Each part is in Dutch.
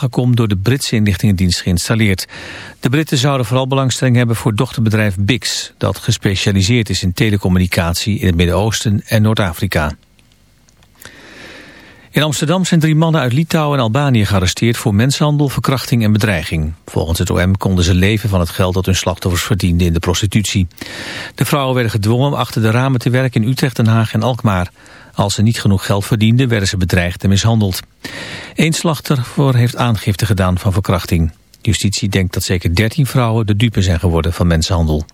Belgacom door de Britse inlichtingendienst geïnstalleerd. De Britten zouden vooral belangstelling hebben voor dochterbedrijf BIX... dat gespecialiseerd is in telecommunicatie in het Midden-Oosten en Noord-Afrika. In Amsterdam zijn drie mannen uit Litouwen en Albanië gearresteerd voor mensenhandel, verkrachting en bedreiging. Volgens het OM konden ze leven van het geld dat hun slachtoffers verdienden in de prostitutie. De vrouwen werden gedwongen om achter de ramen te werken in Utrecht, Den Haag en Alkmaar. Als ze niet genoeg geld verdienden, werden ze bedreigd en mishandeld. Eén slachtoffer heeft aangifte gedaan van verkrachting. Justitie denkt dat zeker 13 vrouwen de dupe zijn geworden van mensenhandel.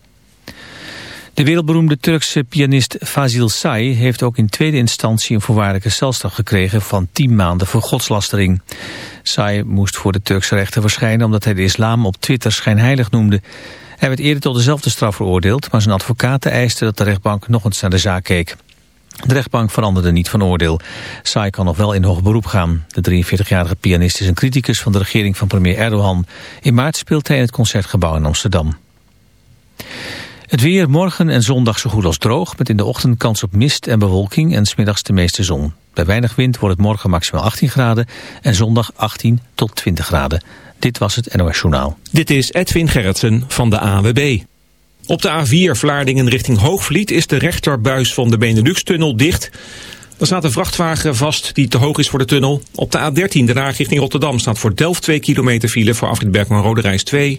De wereldberoemde Turkse pianist Fazil Say heeft ook in tweede instantie een voorwaardelijke celstraf gekregen van 10 maanden voor godslastering. Say moest voor de Turkse rechter verschijnen omdat hij de islam op Twitter schijnheilig noemde. Hij werd eerder tot dezelfde straf veroordeeld, maar zijn advocaten eisten dat de rechtbank nog eens naar de zaak keek. De rechtbank veranderde niet van oordeel. Sai kan nog wel in hoog beroep gaan. De 43-jarige pianist is een criticus van de regering van premier Erdogan. In maart speelt hij in het Concertgebouw in Amsterdam. Het weer morgen en zondag zo goed als droog... met in de ochtend kans op mist en bewolking en smiddags de meeste zon. Bij weinig wind wordt het morgen maximaal 18 graden... en zondag 18 tot 20 graden. Dit was het NOS Journaal. Dit is Edwin Gerritsen van de AWB. Op de A4 Vlaardingen richting Hoogvliet is de rechterbuis van de Benelux-tunnel dicht. Er staat een vrachtwagen vast die te hoog is voor de tunnel. Op de A13 de Haag richting Rotterdam staat voor Delft 2 kilometer file voor afrit Bergman Rode Reis 2.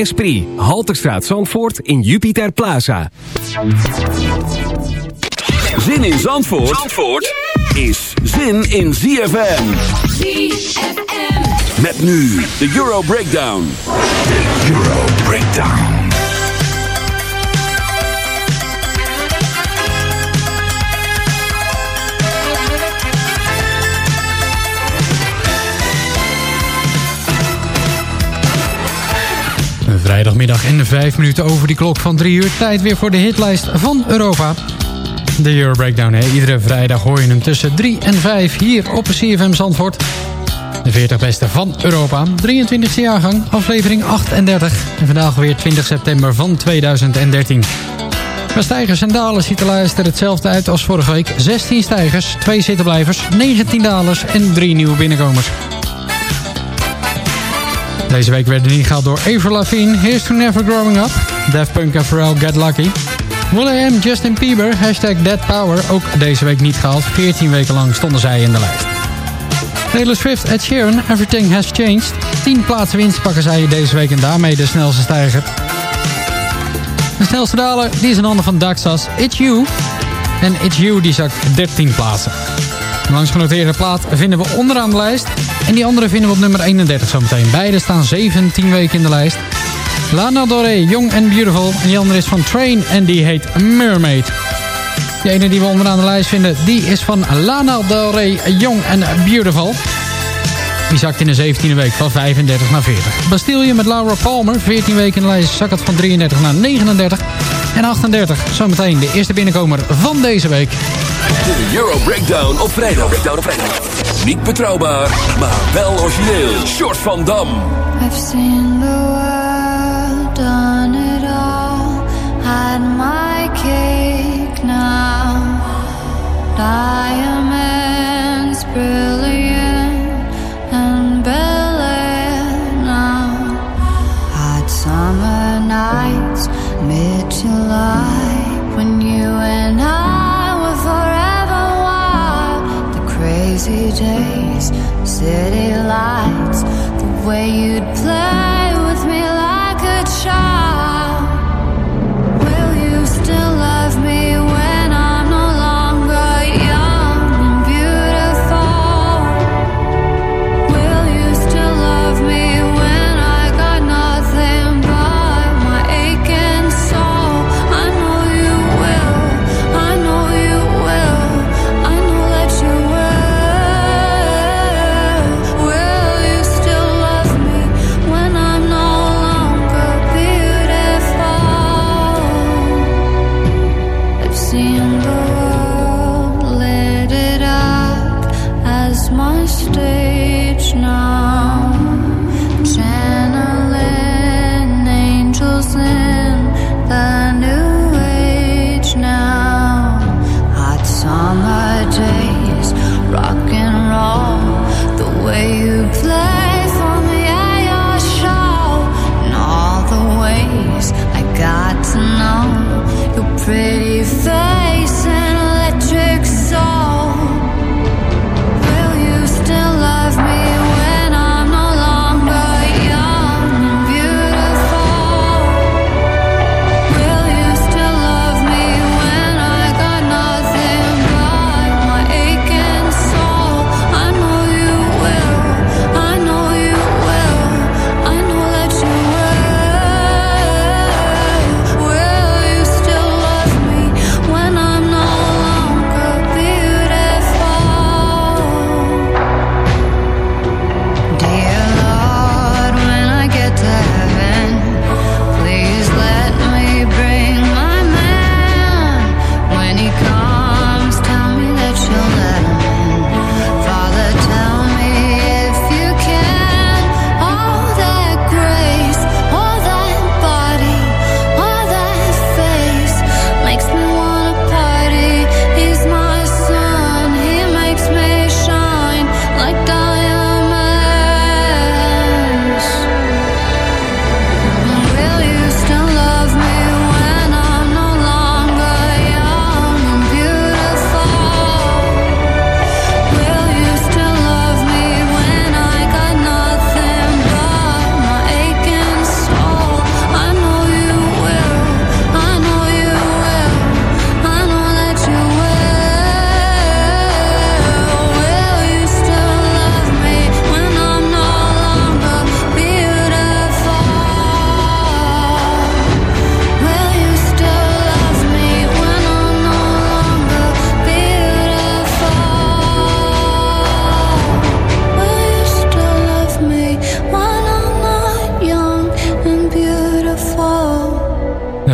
Esprit. Halterstraat Zandvoort in Jupiter Plaza. Zin in Zandvoort, Zandvoort is zin in ZFM. ZFM. Met nu de Euro Breakdown. De Euro Breakdown. Vrijdagmiddag en vijf minuten over die klok van drie uur. Tijd weer voor de hitlijst van Europa. De Euro Breakdown, hè. iedere vrijdag hoor je hem tussen 3 en 5 hier op CFM Zandvoort. De 40 beste van Europa, 23e jaargang, aflevering 38. En vandaag weer 20 september van 2013. Bij stijgers en dalen ziet de lijst er hetzelfde uit als vorige week. 16 stijgers, 2 zittenblijvers, 19 dalers en 3 nieuwe binnenkomers. Deze week werden die gehaald door Avril Lavigne, Here's to Never Growing Up. Daft Punk en Pharrell, Get Lucky. Will.i.am, Justin Bieber, hashtag Dead Power, ook deze week niet gehaald. 14 weken lang stonden zij in de lijst. Taylor Swift, Ed Sheeran, Everything Has Changed. 10 plaatsen winst pakken zij deze week en daarmee de snelste stijger. De snelste daler, die is een ander van Daxas, It's You. En It's You, die zakt 13 plaatsen. De langs genoteerde plaat vinden we onderaan de lijst. En die andere vinden we op nummer 31 zometeen. Beide staan 17 weken in de lijst. Lana Del Rey, Young and Beautiful. En die andere is van Train en die heet Mermaid. De ene die we onderaan de lijst vinden, die is van Lana Del Rey, Young and Beautiful. Die zakt in de 17e week van 35 naar 40. Bastille met Laura Palmer, 14 weken in de lijst, zakt het van 33 naar 39. En 38, zometeen de eerste binnenkomer van deze week. De Euro Breakdown op vrijdag. Breakdown op vrijdag. Niet betrouwbaar, maar wel origineel. Short van Dam. I've seen the world, done it all, had my cake now. Diamonds city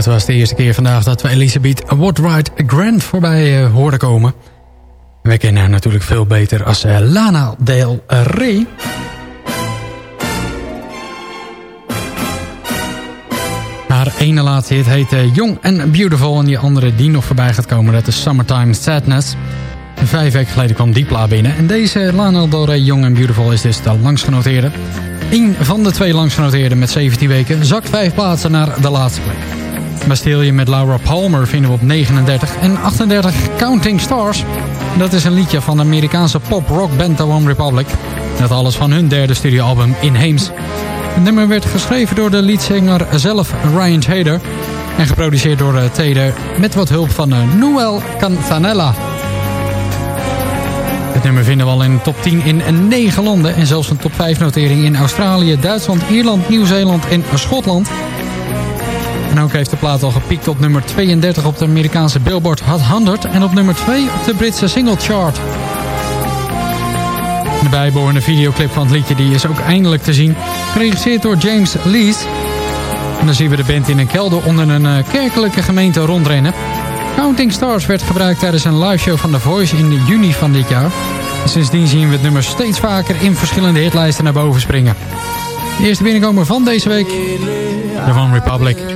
Het was de eerste keer vandaag dat we Elisabeth Watright Grant voorbij eh, hoorden komen. We kennen haar natuurlijk veel beter als eh, Lana Del Rey. Haar ene laatste hit heet eh, Young and Beautiful... en die andere die nog voorbij gaat komen, dat is Summertime Sadness. Vijf weken geleden kwam die plaat binnen. En deze Lana Del Rey Young and Beautiful is dus de langsgenoteerde. Eén van de twee langsgenoteerden met 17 weken zakt vijf plaatsen naar de laatste plek. Bastille met Laura Palmer vinden we op 39 en 38 Counting Stars. Dat is een liedje van de Amerikaanse pop-rock band The One Republic. Dat alles van hun derde studioalbum Inheems. Het nummer werd geschreven door de leadzanger zelf Ryan Tader... en geproduceerd door eh, Tader met wat hulp van eh, Noel Cantanella. Het nummer vinden we al in de top 10 in 9 landen... en zelfs een top 5 notering in Australië, Duitsland, Ierland, Nieuw-Zeeland en Schotland... En ook heeft de plaat al gepiekt op nummer 32 op de Amerikaanse Billboard Hot 100... en op nummer 2 op de Britse single chart. De bijbehorende videoclip van het liedje die is ook eindelijk te zien. Geregisseerd door James Lees. En dan zien we de band in een kelder onder een eh, kerkelijke gemeente rondrennen. Counting Stars werd gebruikt tijdens een liveshow van The Voice in juni van dit jaar. En sindsdien zien we het nummer steeds vaker in verschillende hitlijsten naar boven springen. De eerste binnenkomer van deze week, de One Republic.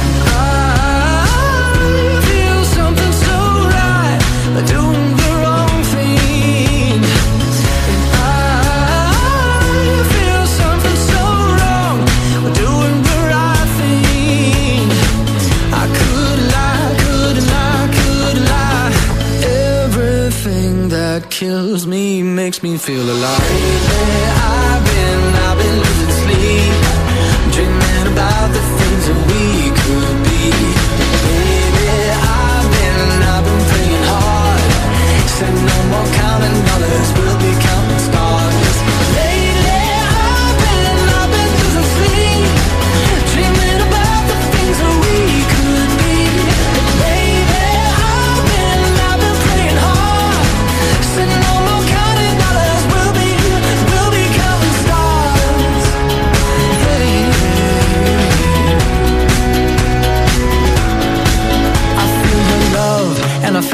Makes me feel alive. Lately, I've been, I've been losing sleep, dreaming about the things that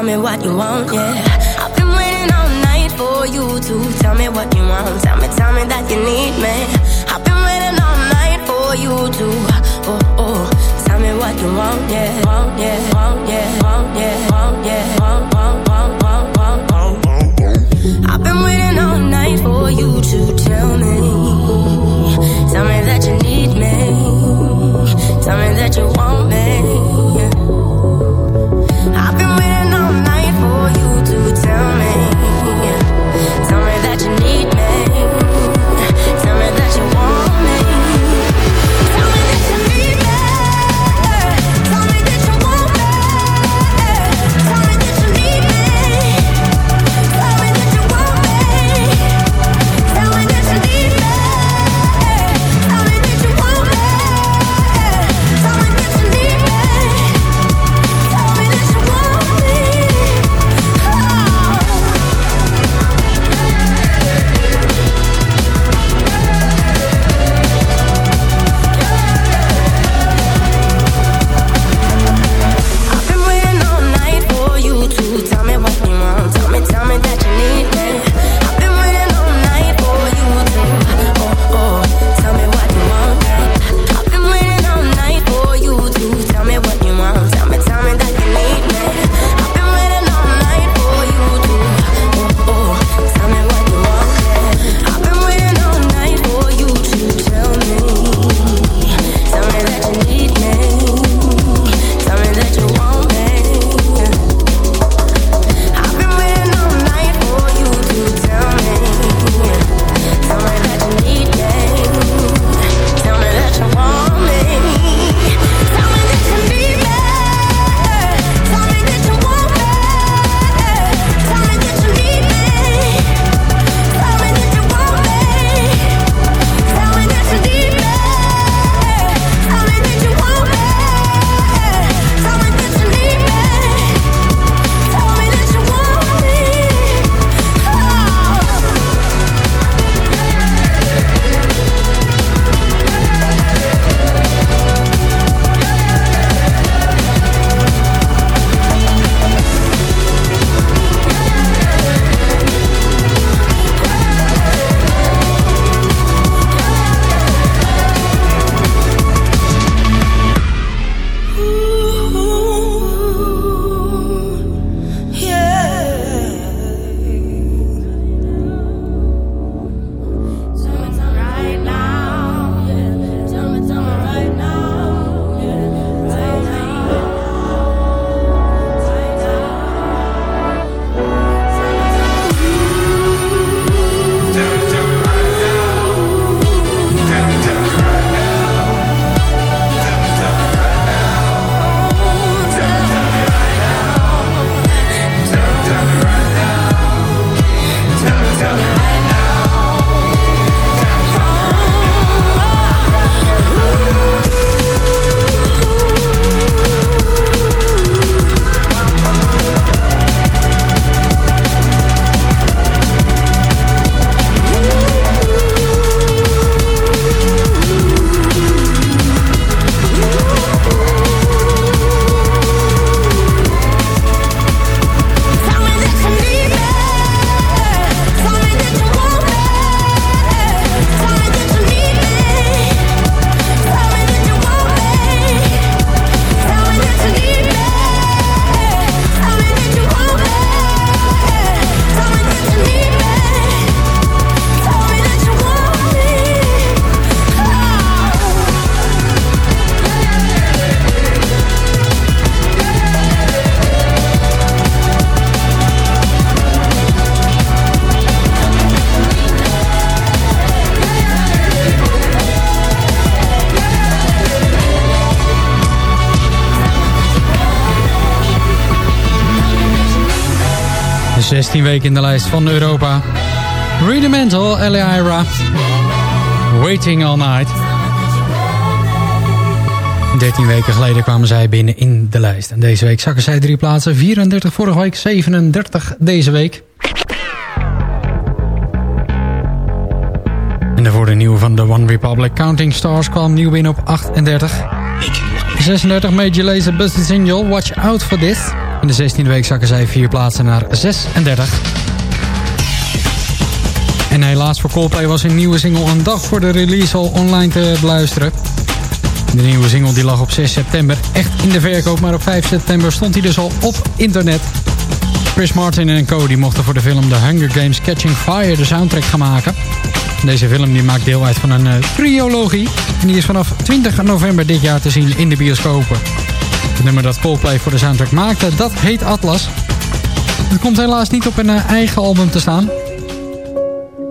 tell me what you want, yeah. I've been waiting all night for you to tell me what you want. Tell me, tell me that you need me. I've been waiting all night for you to, oh, oh, tell me what you want, yeah, want, yeah, want, yeah, want, yeah, want, yeah, want, want, want, want, want, want, want. I've been waiting all night for you to tell me, tell me that you need me, tell me that you want me. 16 weken in de lijst van Europa. Rudimental, Elira. Waiting All Night. 13 weken geleden kwamen zij binnen in de lijst. En deze week zakken zij drie plaatsen. 34 vorige week, 37 deze week. En daarvoor de nieuwe van The One Republic Counting Stars kwam nieuw binnen op 38. 36 Major Lazer Busted Single Watch Out For This. In de 16e week zakken zij vier plaatsen naar 36. En helaas voor Coldplay was een nieuwe single een dag voor de release al online te beluisteren. De nieuwe single die lag op 6 september echt in de verkoop, maar op 5 september stond hij dus al op internet. Chris Martin en co die mochten voor de film The Hunger Games Catching Fire de soundtrack gaan maken. Deze film die maakt deel uit van een uh, triologie en die is vanaf 20 november dit jaar te zien in de bioscopen. Het nummer dat Coldplay voor de soundtrack maakte, dat heet Atlas. Het komt helaas niet op een uh, eigen album te staan.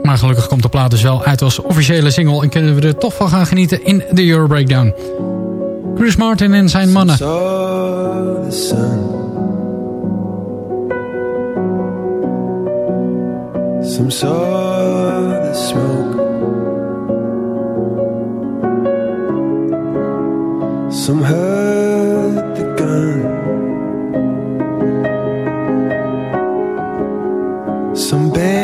Maar gelukkig komt de plaat dus wel uit als officiële single... en kunnen we er toch van gaan genieten in de Euro Breakdown. Chris Martin en zijn mannen. Some saw the smoke. Some heard Some bent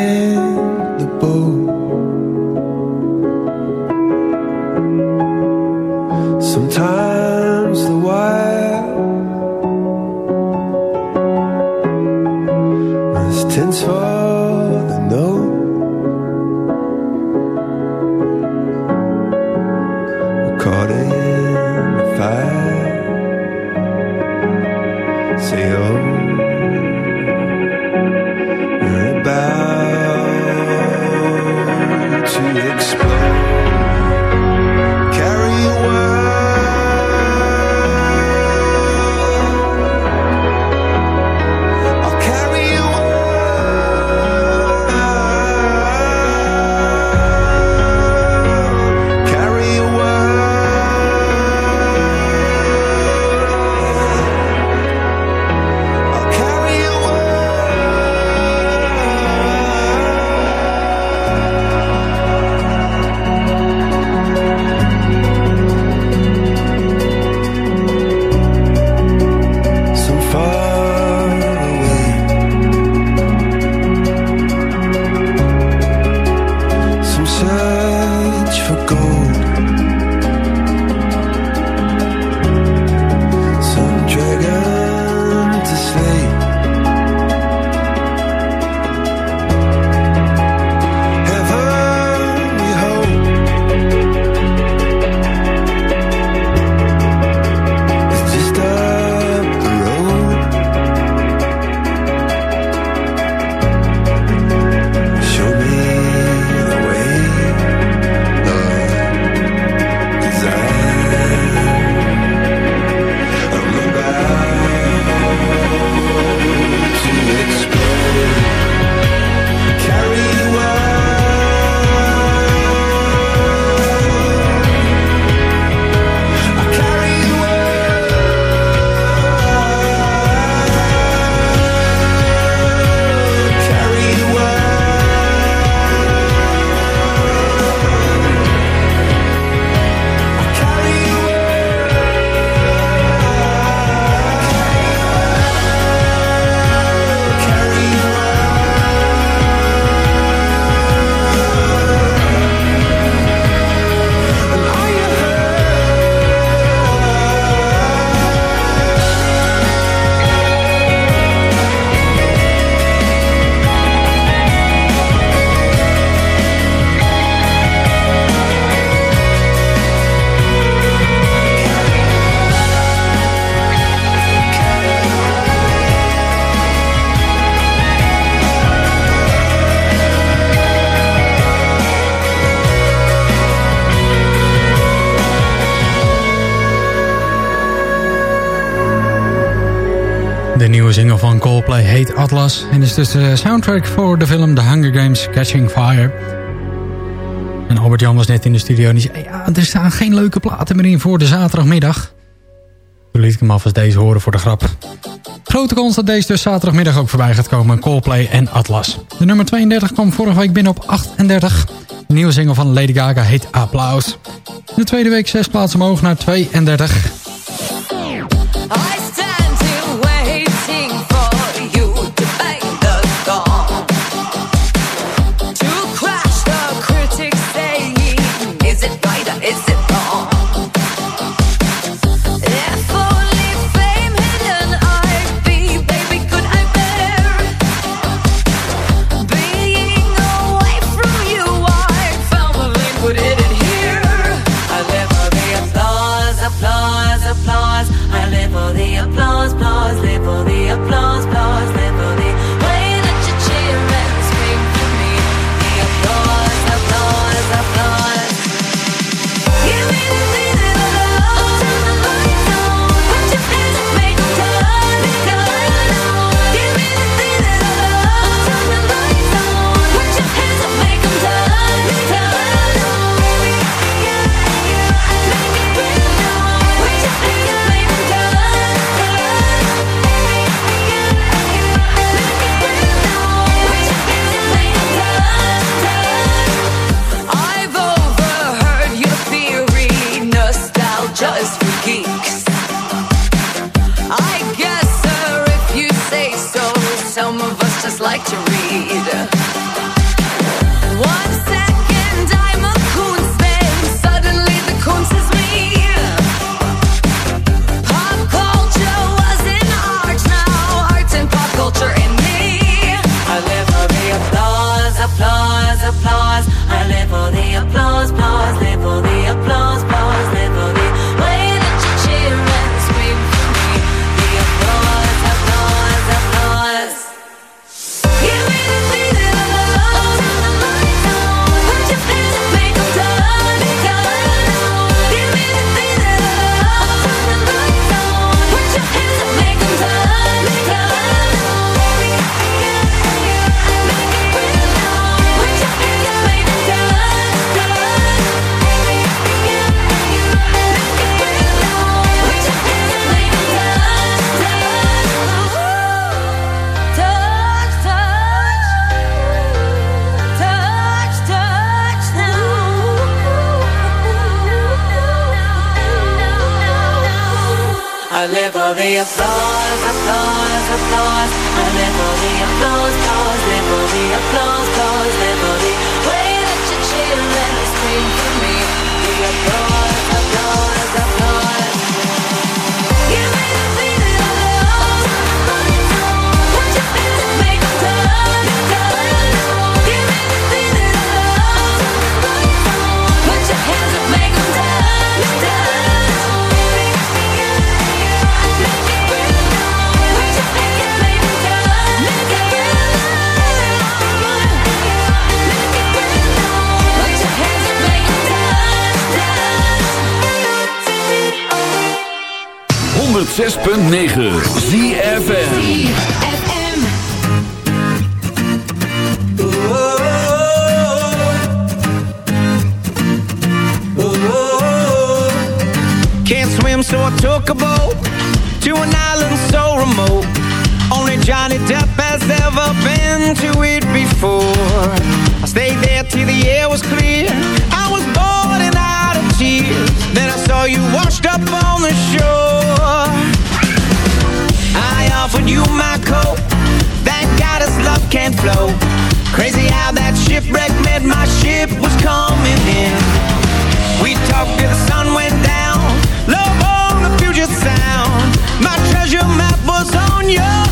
heet Atlas... en is dus de soundtrack voor de film The Hunger Games Catching Fire. En Albert-Jan was net in de studio en die zei... Ja, er staan geen leuke platen meer in voor de zaterdagmiddag. Toen liet ik hem alvast deze horen voor de grap. Grote kans dat deze dus zaterdagmiddag ook voorbij gaat komen. Coldplay en Atlas. De nummer 32 kwam vorige week binnen op 38. De nieuwe single van Lady Gaga heet Applaus. De tweede week zes plaatsen omhoog naar 32. 106.9 ZFN so I took a boat to an island so remote. Only Johnny Depp has ever been to it before. I stayed there till the air was clear. I was bored and out of tears. Then I saw you washed up on the shore. offered you my coat. Thank God his love can flow. Crazy how that shipwreck meant my ship was coming in. We talked till the sun went down. Love on the Puget Sound. My treasure map was on your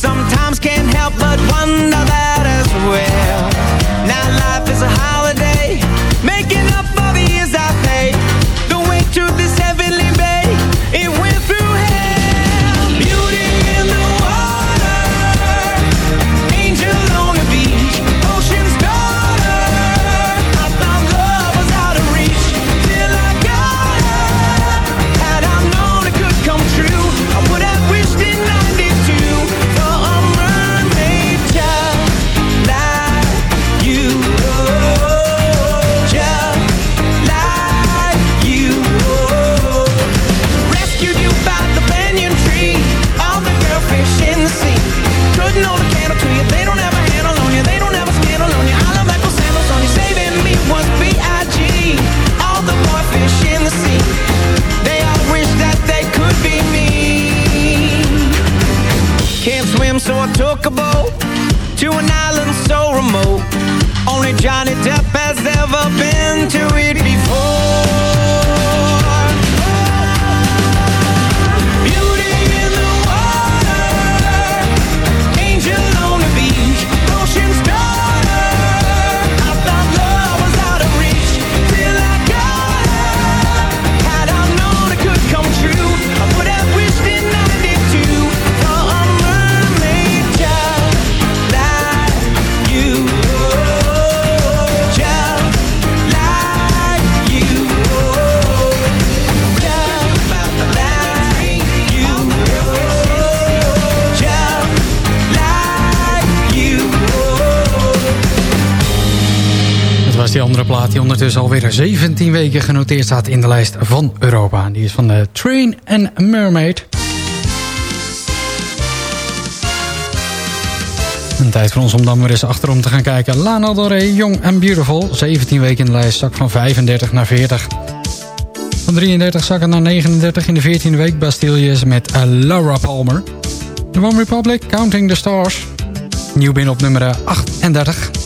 sometimes was die andere plaat die ondertussen alweer 17 weken genoteerd staat in de lijst van Europa. Die is van de Train and Mermaid. Een tijd voor ons om dan weer eens achterom te gaan kijken. Lana Del Rey, Young and Beautiful. 17 weken in de lijst, zak van 35 naar 40. Van 33 zakken naar 39 in de 14e week. Bastille met uh, Laura Palmer. The One Republic, Counting the Stars. Nieuw binnen op nummer 38.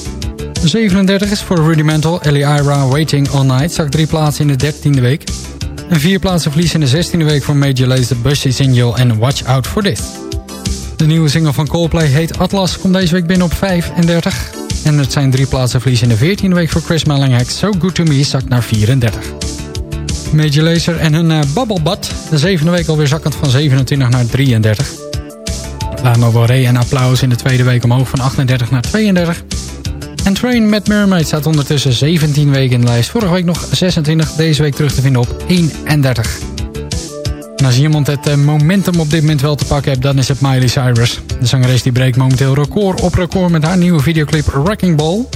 37 is voor Rudimental, Ellie Waiting All Night. Zak drie plaatsen in de 13e week. En vier plaatsen verlies in de 16e week voor Major Lazer, Bushy Signal en Watch Out For This. De nieuwe single van Coldplay heet Atlas, komt deze week binnen op 35. En het zijn drie plaatsen verlies in de 14e week voor Chris Mellinghack. So Good To Me zakt naar 34. Major Lazer en hun uh, Bubble Butt. De zevende week alweer zakkend van 27 naar 33. Lana Del Rey en Applaus in de tweede week omhoog van 38 naar 32. En Train met Mermaid staat ondertussen 17 weken in de lijst. Vorige week nog 26, deze week terug te vinden op 31. En als iemand het eh, momentum op dit moment wel te pakken hebt, dan is het Miley Cyrus. De zangeres die breekt momenteel record op record met haar nieuwe videoclip Wrecking Ball.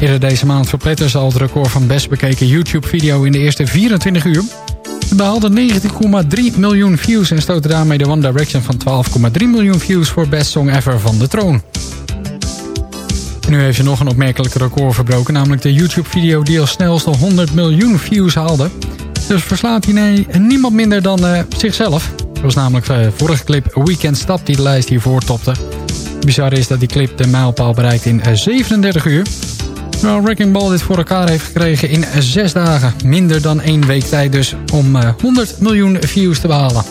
Eerder deze maand verpletterde ze al het record van best bekeken YouTube-video in de eerste 24 uur. Ze behaalde 19,3 miljoen views en stootte daarmee de One Direction van 12,3 miljoen views voor Best Song Ever van de troon. Nu heeft ze nog een opmerkelijk record verbroken, namelijk de YouTube-video die als snelste 100 miljoen views haalde. Dus verslaat hij niemand minder dan uh, zichzelf. Dat was namelijk de uh, vorige clip Weekend Stap die de lijst hiervoor topte. Bizar is dat die clip de mijlpaal bereikt in uh, 37 uur. Terwijl Wrecking Ball dit voor elkaar heeft gekregen in 6 dagen. Minder dan één week tijd dus om 100 miljoen views te behalen.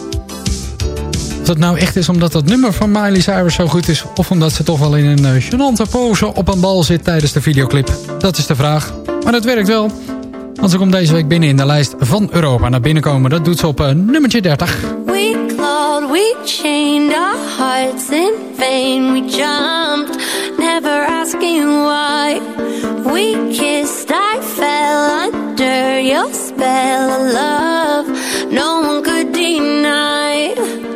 Dat nou echt is omdat dat nummer van Miley Cyrus zo goed is... of omdat ze toch wel in een uh, gênante pose op een bal zit tijdens de videoclip. Dat is de vraag. Maar dat werkt wel. Want ze komt deze week binnen in de lijst van Europa. Naar binnen komen, dat doet ze op uh, nummertje 30. We clawed, we chained our hearts in vain. We jumped, never asking why. We kissed, I fell under your spell of love. No one could deny.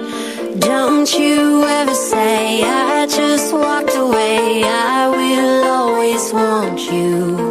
Don't you ever say I just walked away. I will always want you.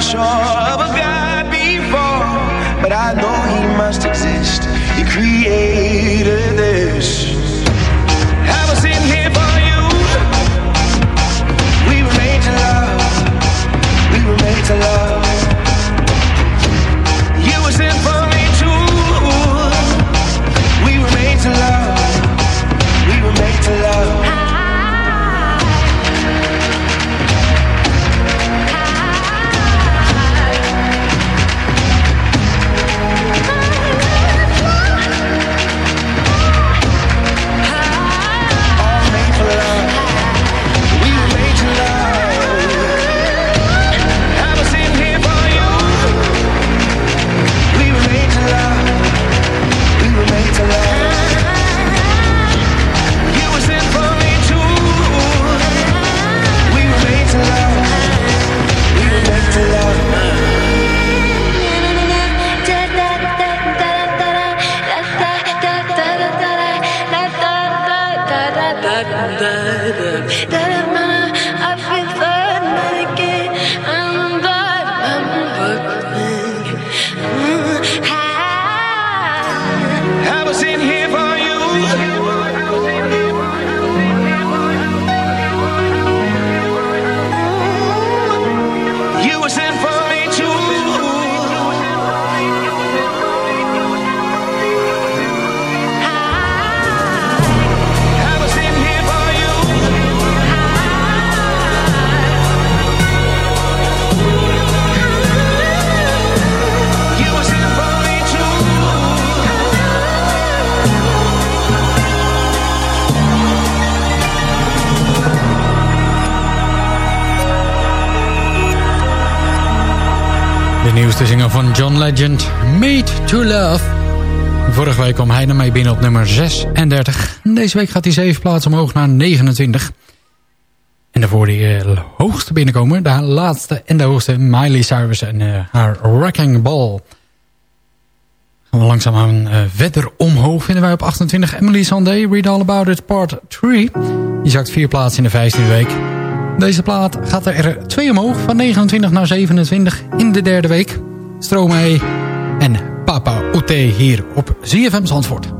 Never sure of a God before, but I know He must exist. He created this. De nieuwste zinger van John Legend, Made to Love. Vorige week kwam hij ermee binnen op nummer 36. Deze week gaat hij 7 plaatsen omhoog naar 29. En daarvoor die uh, hoogste binnenkomen. De laatste en de hoogste, Miley Cyrus en uh, haar Wrecking Ball. Gaan we langzaamaan uh, verder omhoog. Vinden wij op 28 Emily Sandé, Read All About It Part 3. Die zakt vier plaatsen in de 15e week. Deze plaat gaat er twee omhoog, van 29 naar 27 in de derde week. Stromae en Papa Oute hier op ZFM Zandvoort.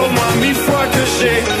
shake.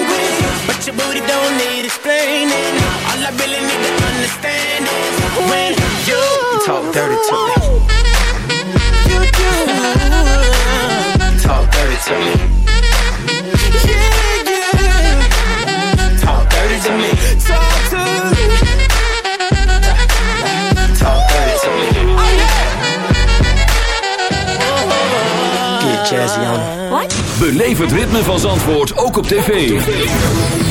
dirty me. Me. Beleef het ritme van Zandvoort ook op tv.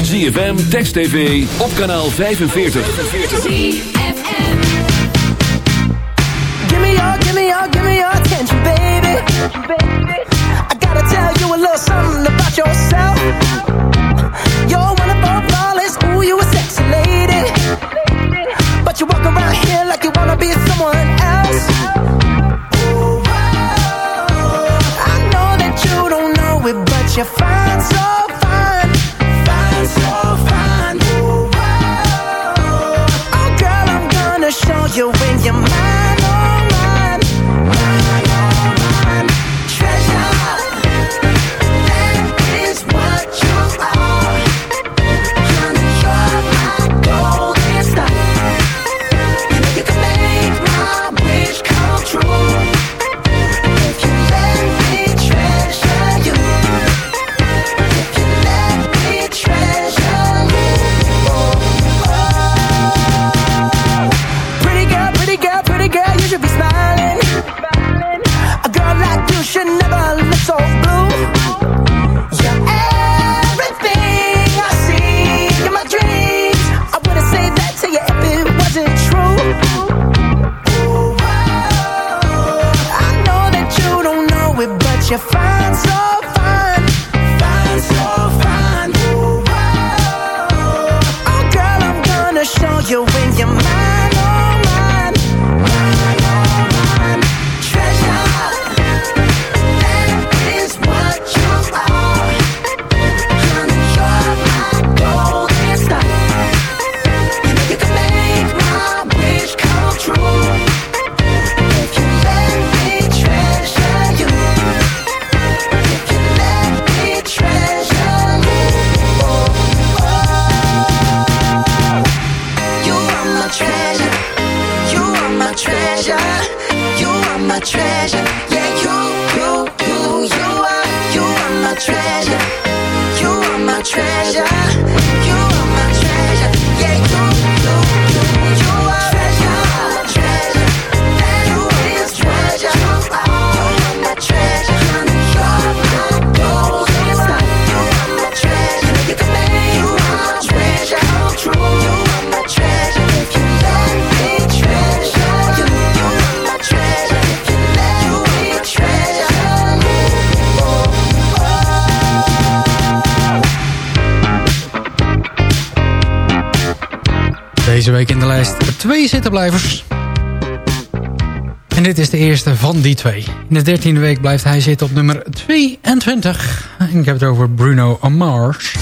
ZFM, Text TV, op kanaal 45. 45. Treasure. Week in de lijst twee zittenblijvers. En dit is de eerste van die twee. In de dertiende week blijft hij zitten op nummer 22. En ik heb het over Bruno Mars.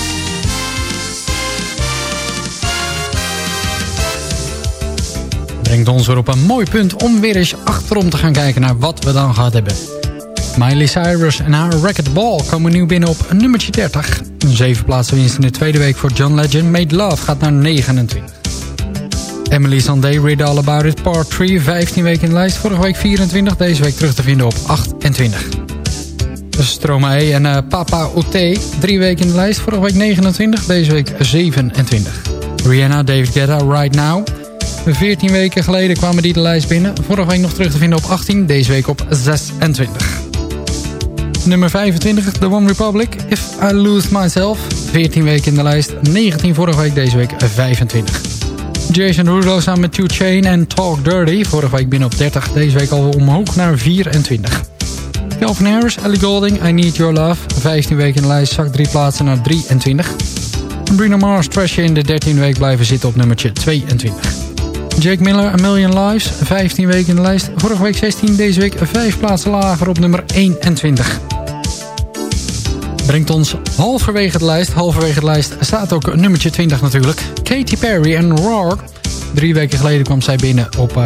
Brengt ons weer op een mooi punt om weer eens achterom te gaan kijken naar wat we dan gehad hebben. Miley Cyrus en haar Racket Ball komen nieuw binnen op nummertje 30. Een zeven plaatsen winst in de tweede week voor John Legend. Made Love gaat naar 29. Emily Sandé, Read All About It, Part 3, 15 weken in de lijst. Vorige week 24, deze week terug te vinden op 28. Stromae en eh, Papa Oté, drie weken in de lijst. Vorige week 29, deze week 27. Rihanna, David Guetta, Right Now. 14 weken geleden kwamen die de lijst binnen. Vorige week nog terug te vinden op 18, deze week op 26. Nummer 25, The One Republic, If I Lose Myself. 14 weken in de lijst, 19 vorige week, deze week 25. Jason Derulo samen met 2 Chain en Talk Dirty. Vorige week binnen op 30, deze week al omhoog naar 24. Calvin Harris, Ellie Golding, I Need Your Love. 15 weken in de lijst, zakt drie plaatsen naar 23. En Bruno Mars, Treasure in de 13e week blijven zitten op nummertje 22. Jake Miller, A Million Lives, 15 weken in de lijst. Vorige week 16, deze week 5 plaatsen lager op nummer 21. Brengt ons halverwege de lijst. Halverwege de lijst staat ook nummertje 20 natuurlijk. Katy Perry en Roar. Drie weken geleden kwam zij binnen op uh,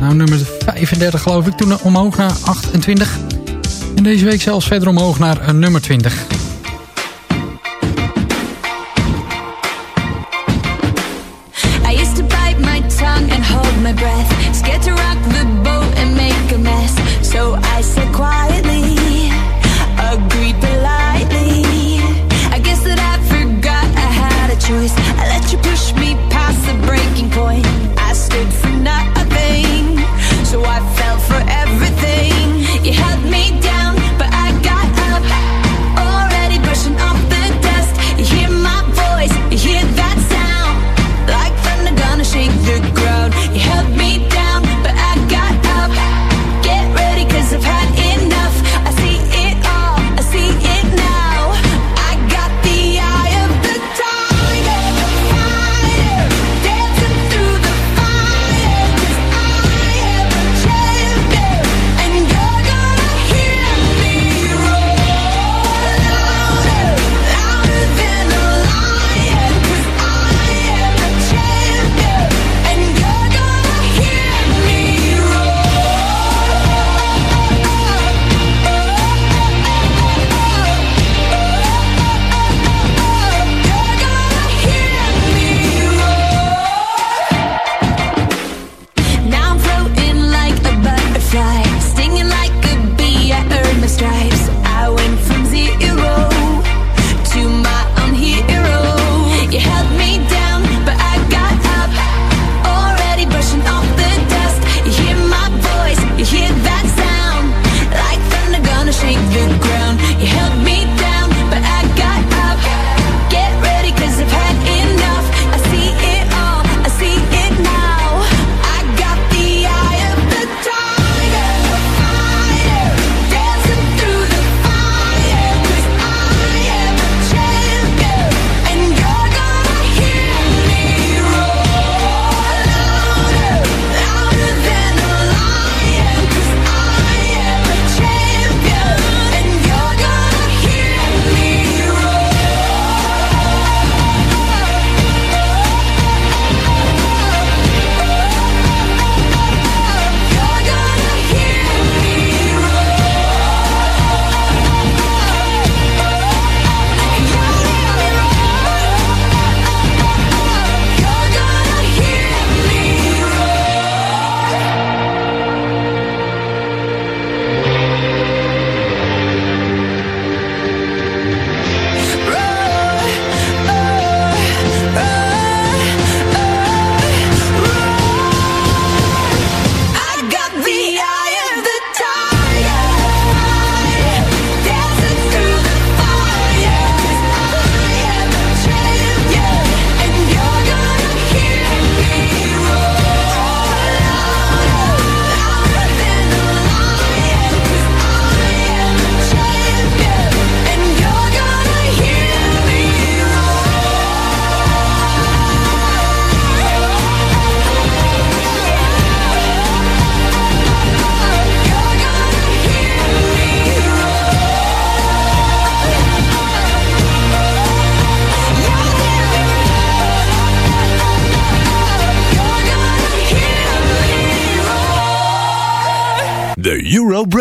nou, nummer 35 geloof ik. Toen omhoog naar 28. En deze week zelfs verder omhoog naar uh, nummer 20.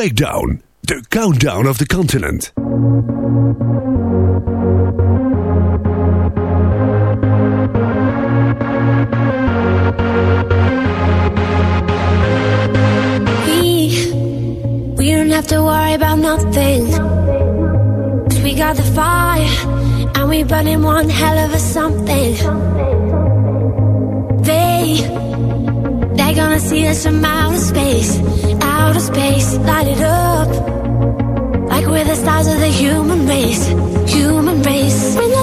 Breakdown. The countdown of the continent. We, we don't have to worry about nothing. 'Cause we got the fire, and we burning one hell of a something. Gonna see us from outer space, outer space, light it up. Like we're the stars of the human race, human race.